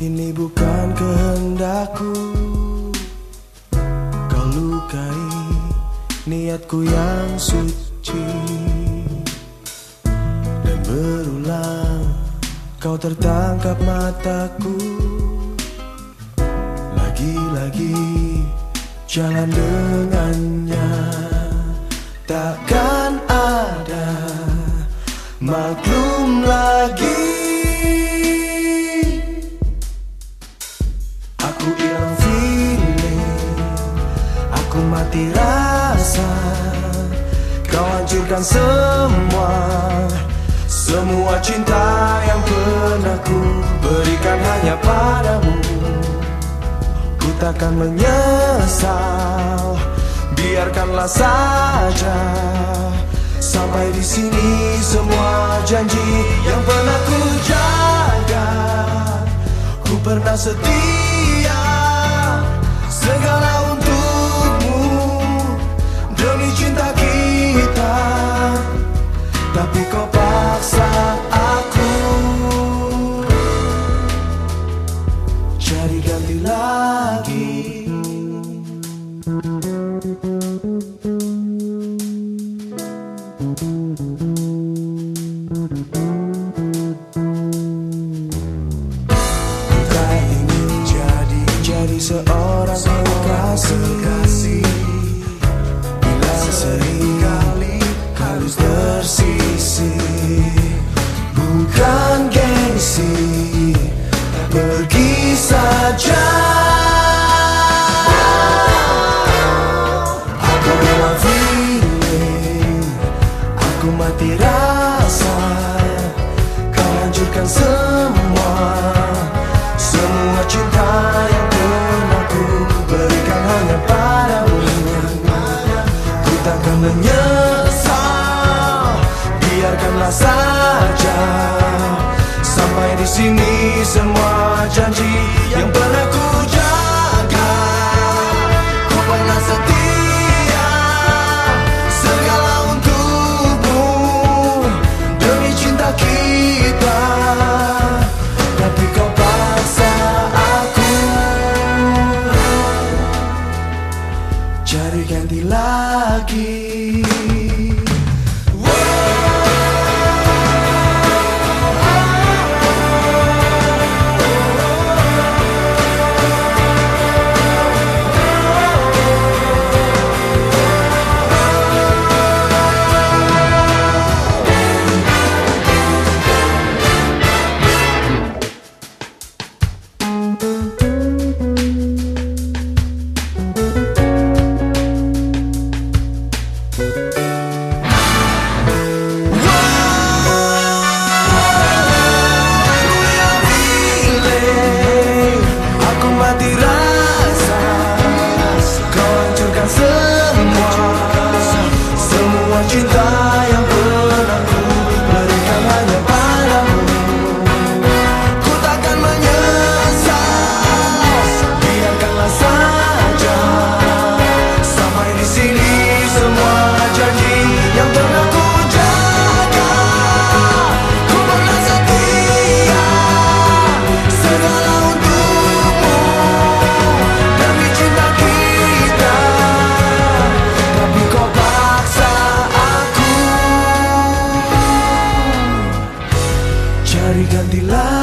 Ini bukan kehendakku. Kau lukai niatku yang suci Dan berulang kau tertangkap mataku. Lagi-lagi jalan dengannya Takkan ada maklum lagi Hancurkan semua Semua cinta yang pernah ku berikan hanya padamu. Ku takkan menyesal Biarkanlah saja. Sampai di sini semua janji yang pernah ku jaga. Ku pernah setia Segala Tapi kau paksa janji yang pernah ku jaga. Ku pernah setia segala untukmu. Demi cinta kita Tapi kau paksa aku. Cari ganti lagi. jadilah